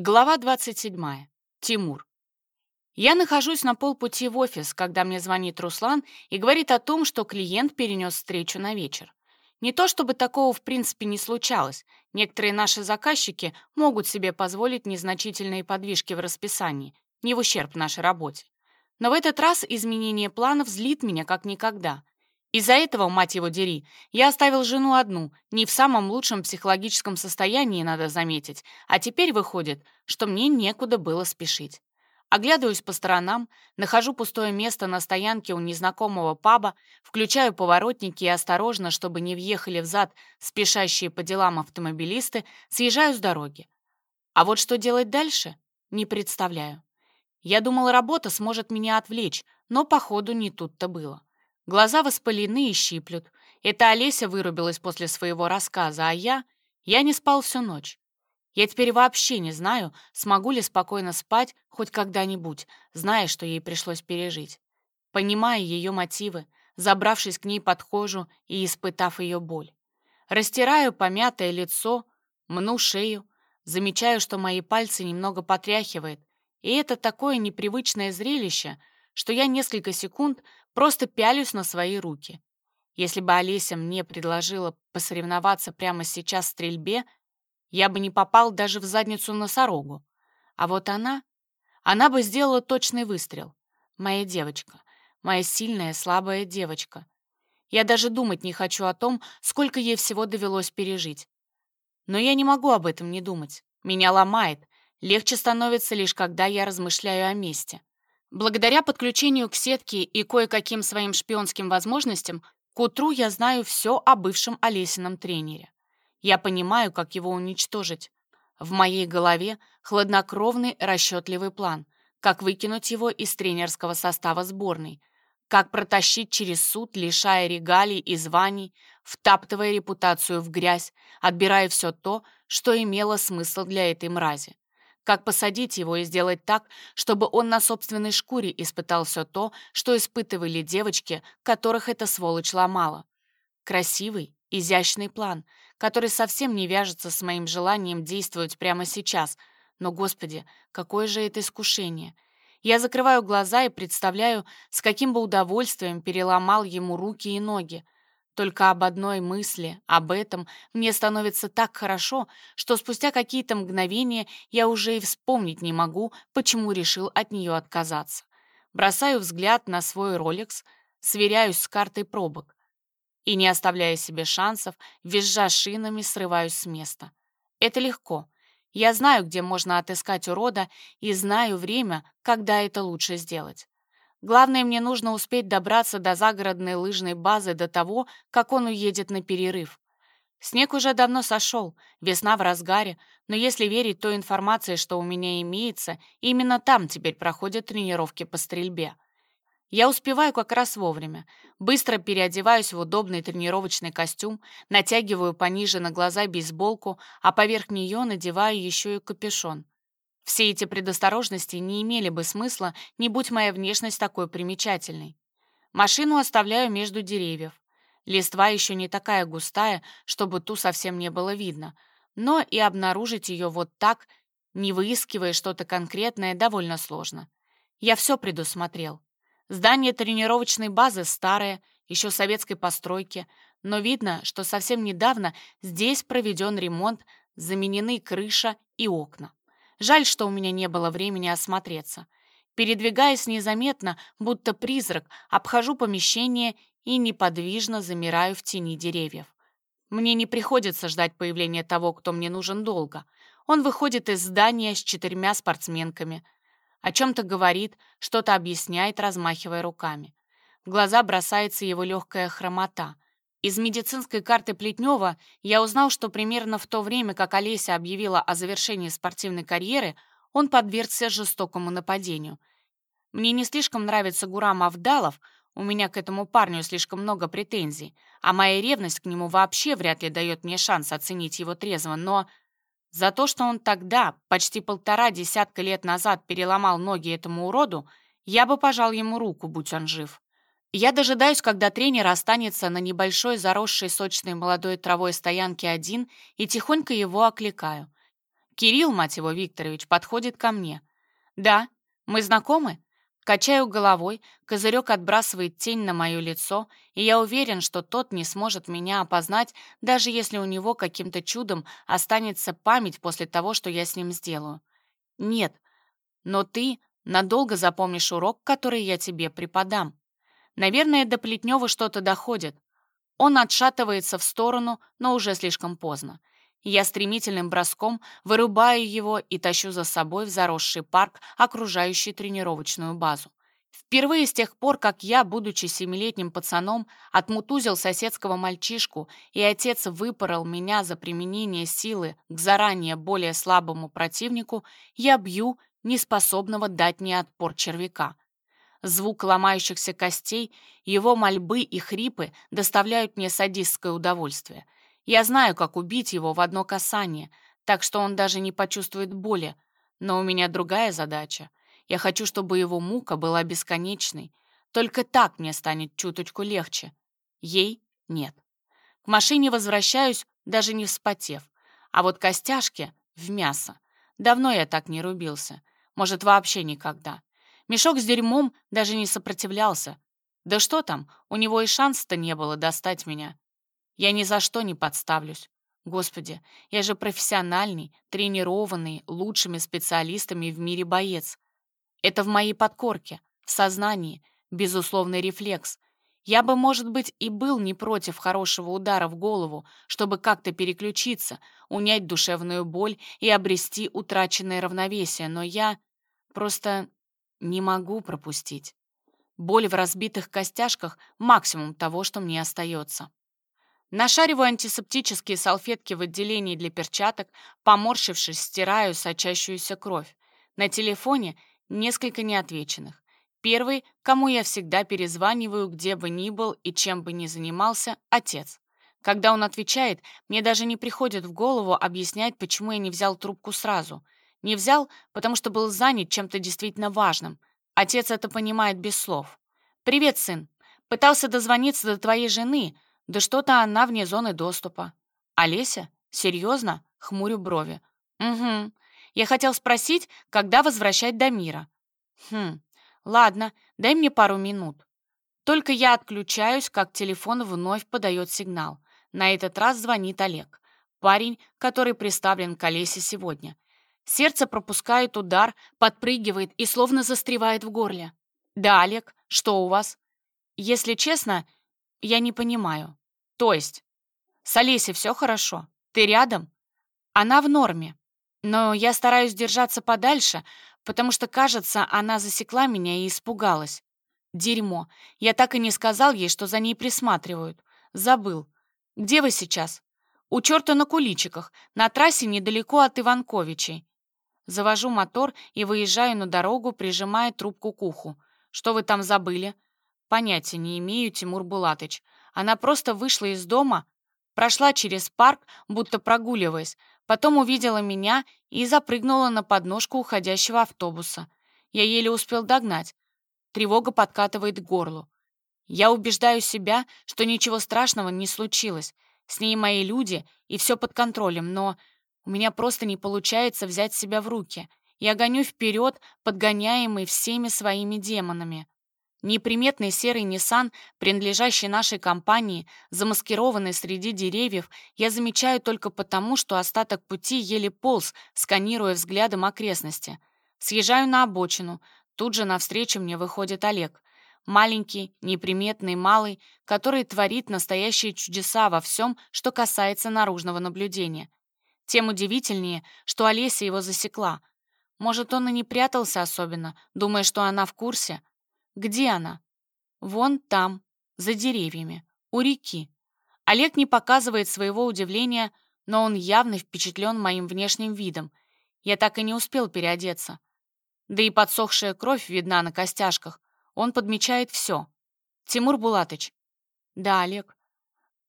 Глава 27. Тимур. Я нахожусь на полпути в офис, когда мне звонит Руслан и говорит о том, что клиент перенес встречу на вечер. Не то чтобы такого в принципе не случалось. Некоторые наши заказчики могут себе позволить незначительные подвижки в расписании, не в ущерб нашей работе. Но в этот раз изменение планов злит меня как никогда. Из-за этого, мать его дери, я оставил жену одну, не в самом лучшем психологическом состоянии, надо заметить, а теперь выходит, что мне некуда было спешить. Оглядываюсь по сторонам, нахожу пустое место на стоянке у незнакомого паба, включаю поворотники и осторожно, чтобы не въехали в зад спешащие по делам автомобилисты, съезжаю с дороги. А вот что делать дальше, не представляю. Я думал, работа сможет меня отвлечь, но, походу, не тут-то было. Глаза воспалены и щиплют. Это Олеся вырубилась после своего рассказа, а я... Я не спал всю ночь. Я теперь вообще не знаю, смогу ли спокойно спать хоть когда-нибудь, зная, что ей пришлось пережить. Понимая ее мотивы, забравшись к ней под кожу и испытав ее боль. Растираю помятое лицо, мну шею, замечаю, что мои пальцы немного потряхивает, и это такое непривычное зрелище, что я несколько секунд Просто пялюсь на свои руки. Если бы Олеся мне предложила посоревноваться прямо сейчас в стрельбе, я бы не попал даже в задницу носорогу. А вот она... Она бы сделала точный выстрел. Моя девочка. Моя сильная, слабая девочка. Я даже думать не хочу о том, сколько ей всего довелось пережить. Но я не могу об этом не думать. Меня ломает. Легче становится лишь, когда я размышляю о месте. Благодаря подключению к сетке и кое-каким своим шпионским возможностям, к утру я знаю все о бывшем Олесином тренере. Я понимаю, как его уничтожить. В моей голове хладнокровный расчетливый план, как выкинуть его из тренерского состава сборной, как протащить через суд, лишая регалий и званий, втаптывая репутацию в грязь, отбирая все то, что имело смысл для этой мрази. Как посадить его и сделать так, чтобы он на собственной шкуре испытал все то, что испытывали девочки, которых эта сволочь ломала. Красивый, изящный план, который совсем не вяжется с моим желанием действовать прямо сейчас. Но, Господи, какое же это искушение! Я закрываю глаза и представляю, с каким бы удовольствием переломал ему руки и ноги, только об одной мысли, об этом, мне становится так хорошо, что спустя какие-то мгновения я уже и вспомнить не могу, почему решил от нее отказаться. Бросаю взгляд на свой Ролекс, сверяюсь с картой пробок и, не оставляя себе шансов, визжа шинами, срываюсь с места. Это легко. Я знаю, где можно отыскать урода, и знаю время, когда это лучше сделать. Главное, мне нужно успеть добраться до загородной лыжной базы до того, как он уедет на перерыв. Снег уже давно сошел, весна в разгаре, но если верить той информации, что у меня имеется, именно там теперь проходят тренировки по стрельбе. Я успеваю как раз вовремя. Быстро переодеваюсь в удобный тренировочный костюм, натягиваю пониже на глаза бейсболку, а поверх нее надеваю еще и капюшон. Все эти предосторожности не имели бы смысла, не будь моя внешность такой примечательной. Машину оставляю между деревьев. Листва еще не такая густая, чтобы ту совсем не было видно, но и обнаружить ее вот так, не выискивая что-то конкретное, довольно сложно. Я все предусмотрел. Здание тренировочной базы старое, еще советской постройки, но видно, что совсем недавно здесь проведен ремонт, заменены крыша и окна. Жаль, что у меня не было времени осмотреться. Передвигаясь незаметно, будто призрак, обхожу помещение и неподвижно замираю в тени деревьев. Мне не приходится ждать появления того, кто мне нужен долго. Он выходит из здания с четырьмя спортсменками. О чем-то говорит, что-то объясняет, размахивая руками. В глаза бросается его легкая хромота — из медицинской карты Плетнева я узнал, что примерно в то время, как Олеся объявила о завершении спортивной карьеры, он подвергся жестокому нападению. Мне не слишком нравится Гурам Авдалов, у меня к этому парню слишком много претензий, а моя ревность к нему вообще вряд ли дает мне шанс оценить его трезво, но за то, что он тогда, почти полтора десятка лет назад, переломал ноги этому уроду, я бы пожал ему руку, будь он жив. Я дожидаюсь, когда тренер останется на небольшой заросшей сочной молодой травой стоянке один и тихонько его окликаю. Кирилл, мать его, Викторович, подходит ко мне. «Да, мы знакомы?» Качаю головой, козырек отбрасывает тень на мое лицо, и я уверен, что тот не сможет меня опознать, даже если у него каким-то чудом останется память после того, что я с ним сделаю. Нет, но ты надолго запомнишь урок, который я тебе преподам. Наверное, до Плетнева что-то доходит. Он отшатывается в сторону, но уже слишком поздно. Я стремительным броском вырубаю его и тащу за собой в заросший парк, окружающий тренировочную базу. Впервые с тех пор, как я, будучи семилетним пацаном, отмутузил соседского мальчишку, и отец выпорол меня за применение силы к заранее более слабому противнику, я бью неспособного дать мне отпор червяка. Звук ломающихся костей, его мольбы и хрипы доставляют мне садистское удовольствие — я знаю, как убить его в одно касание, так что он даже не почувствует боли. Но у меня другая задача. Я хочу, чтобы его мука была бесконечной. Только так мне станет чуточку легче. Ей нет. К машине возвращаюсь, даже не вспотев. А вот костяшки в мясо. Давно я так не рубился. Может, вообще никогда. Мешок с дерьмом даже не сопротивлялся. Да что там, у него и шанса-то не было достать меня. Я ни за что не подставлюсь. Господи, я же профессиональный, тренированный лучшими специалистами в мире боец. Это в моей подкорке, в сознании, безусловный рефлекс. Я бы, может быть, и был не против хорошего удара в голову, чтобы как-то переключиться, унять душевную боль и обрести утраченное равновесие, но я просто не могу пропустить. Боль в разбитых костяшках — максимум того, что мне остается. Нашариваю антисептические салфетки в отделении для перчаток, поморщившись, стираю сочащуюся кровь. На телефоне несколько неотвеченных. Первый, кому я всегда перезваниваю, где бы ни был и чем бы ни занимался, отец. Когда он отвечает, мне даже не приходит в голову объяснять, почему я не взял трубку сразу. Не взял, потому что был занят чем-то действительно важным. Отец это понимает без слов. «Привет, сын. Пытался дозвониться до твоей жены, да что-то она вне зоны доступа. Олеся? Серьезно? Хмурю брови. Угу. Я хотел спросить, когда возвращать Дамира. Хм, ладно, дай мне пару минут. Только я отключаюсь, как телефон вновь подает сигнал. На этот раз звонит Олег. Парень, который приставлен к Олесе сегодня. Сердце пропускает удар, подпрыгивает и словно застревает в горле. «Да, Олег, что у вас?» «Если честно, я не понимаю. То есть, с Олесей все хорошо? Ты рядом? Она в норме. Но я стараюсь держаться подальше, потому что, кажется, она засекла меня и испугалась. Дерьмо. Я так и не сказал ей, что за ней присматривают. Забыл. Где вы сейчас? У черта на куличиках, на трассе недалеко от Иванковичей. Завожу мотор и выезжаю на дорогу, прижимая трубку к уху. Что вы там забыли? Понятия не имею, Тимур Булатыч. Она просто вышла из дома, прошла через парк, будто прогуливаясь, потом увидела меня и запрыгнула на подножку уходящего автобуса. Я еле успел догнать. Тревога подкатывает к горлу. Я убеждаю себя, что ничего страшного не случилось. С ней мои люди, и все под контролем, но у меня просто не получается взять себя в руки. Я гоню вперед, подгоняемый всеми своими демонами. Неприметный серый Nissan, принадлежащий нашей компании, замаскированный среди деревьев, я замечаю только потому, что остаток пути еле полз, сканируя взглядом окрестности. Съезжаю на обочину. Тут же навстречу мне выходит Олег. Маленький, неприметный, малый, который творит настоящие чудеса во всем, что касается наружного наблюдения. Тем удивительнее, что Олеся его засекла. Может, он и не прятался особенно, думая, что она в курсе, где она? Вон там, за деревьями, у реки. Олег не показывает своего удивления, но он явно впечатлен моим внешним видом. Я так и не успел переодеться. Да и подсохшая кровь видна на костяшках. Он подмечает все. Тимур Булатыч. Да, Олег.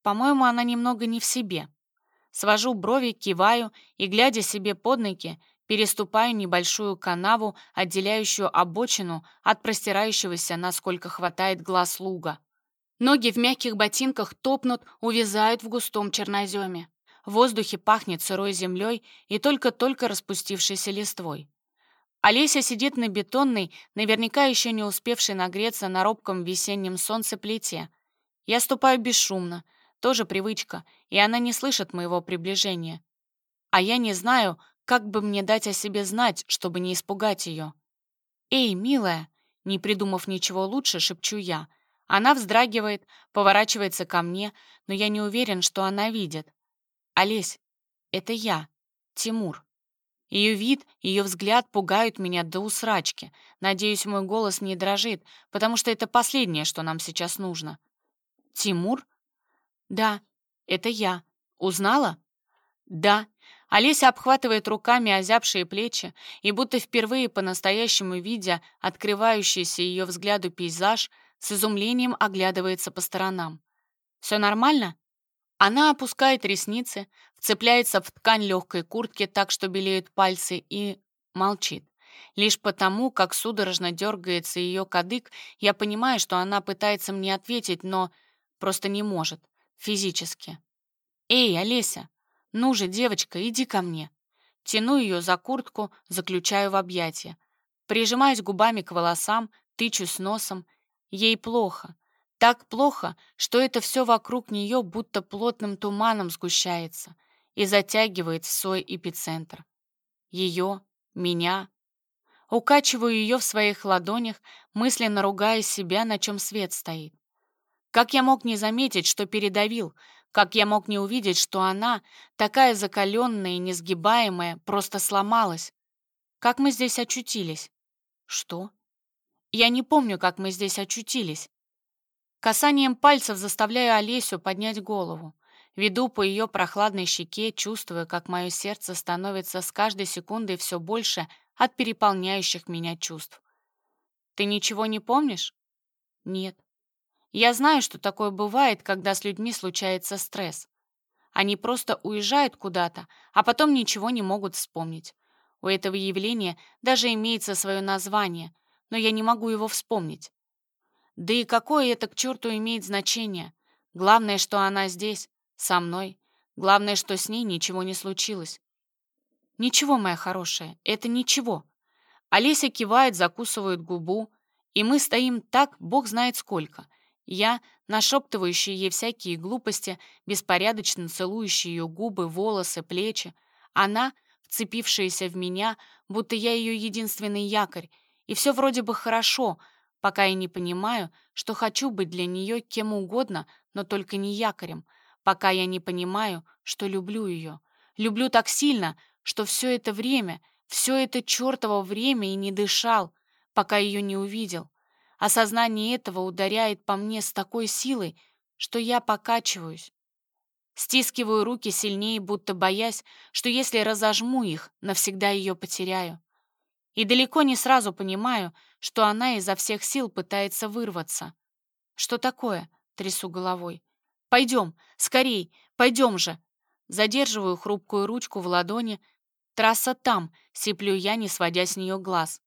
По-моему, она немного не в себе. Свожу брови, киваю и, глядя себе под ноги, переступаю небольшую канаву, отделяющую обочину от простирающегося, насколько хватает глаз луга. Ноги в мягких ботинках топнут, увязают в густом черноземе. В воздухе пахнет сырой землей и только-только распустившейся листвой. Олеся сидит на бетонной, наверняка еще не успевшей нагреться на робком весеннем солнце плите. Я ступаю бесшумно, тоже привычка, и она не слышит моего приближения. А я не знаю, как бы мне дать о себе знать, чтобы не испугать ее. «Эй, милая!» Не придумав ничего лучше, шепчу я. Она вздрагивает, поворачивается ко мне, но я не уверен, что она видит. «Олесь, это я, Тимур». Ее вид, ее взгляд пугают меня до усрачки. Надеюсь, мой голос не дрожит, потому что это последнее, что нам сейчас нужно. «Тимур?» «Да, это я. Узнала?» «Да». Олеся обхватывает руками озябшие плечи и, будто впервые по-настоящему видя открывающийся ее взгляду пейзаж, с изумлением оглядывается по сторонам. «Все нормально?» Она опускает ресницы, вцепляется в ткань легкой куртки так, что белеют пальцы, и молчит. Лишь потому, как судорожно дергается ее кадык, я понимаю, что она пытается мне ответить, но просто не может, физически. «Эй, Олеся, ну же, девочка, иди ко мне». Тяну ее за куртку, заключаю в объятия. Прижимаюсь губами к волосам, тычусь носом. Ей плохо. Так плохо, что это все вокруг нее будто плотным туманом сгущается и затягивает в свой эпицентр. Ее, меня. Укачиваю ее в своих ладонях, мысленно ругая себя, на чем свет стоит. Как я мог не заметить, что передавил? Как я мог не увидеть, что она, такая закаленная и несгибаемая, просто сломалась? Как мы здесь очутились? Что? Я не помню, как мы здесь очутились. Касанием пальцев заставляю Олесю поднять голову. Веду по ее прохладной щеке, чувствуя, как мое сердце становится с каждой секундой все больше от переполняющих меня чувств. «Ты ничего не помнишь?» «Нет». Я знаю, что такое бывает, когда с людьми случается стресс. Они просто уезжают куда-то, а потом ничего не могут вспомнить. У этого явления даже имеется свое название, но я не могу его вспомнить. Да и какое это к черту имеет значение? Главное, что она здесь, со мной. Главное, что с ней ничего не случилось. Ничего, моя хорошая, это ничего. Олеся кивает, закусывает губу, и мы стоим так, бог знает сколько. Я, нашептывающий ей всякие глупости, беспорядочно целующий ее губы, волосы, плечи. Она, вцепившаяся в меня, будто я ее единственный якорь. И все вроде бы хорошо — пока я не понимаю, что хочу быть для нее кем угодно, но только не якорем, пока я не понимаю, что люблю ее. Люблю так сильно, что все это время, все это чертово время и не дышал, пока ее не увидел. Осознание этого ударяет по мне с такой силой, что я покачиваюсь. Стискиваю руки сильнее, будто боясь, что если разожму их, навсегда ее потеряю. И далеко не сразу понимаю, что она изо всех сил пытается вырваться. «Что такое?» — трясу головой. «Пойдем, скорей, пойдем же!» Задерживаю хрупкую ручку в ладони. «Трасса там!» — сиплю я, не сводя с нее глаз.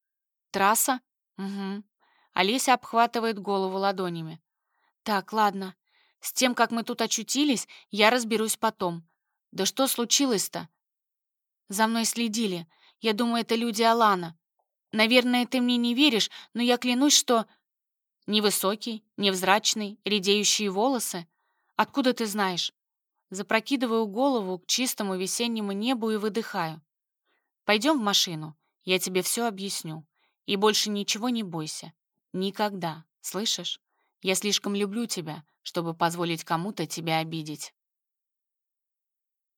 «Трасса?» «Угу». Олеся обхватывает голову ладонями. «Так, ладно. С тем, как мы тут очутились, я разберусь потом. Да что случилось-то?» «За мной следили. Я думаю, это люди Алана. Наверное, ты мне не веришь, но я клянусь, что... Невысокий, невзрачный, редеющие волосы? Откуда ты знаешь? Запрокидываю голову к чистому весеннему небу и выдыхаю. Пойдем в машину, я тебе все объясню. И больше ничего не бойся. Никогда, слышишь? Я слишком люблю тебя, чтобы позволить кому-то тебя обидеть.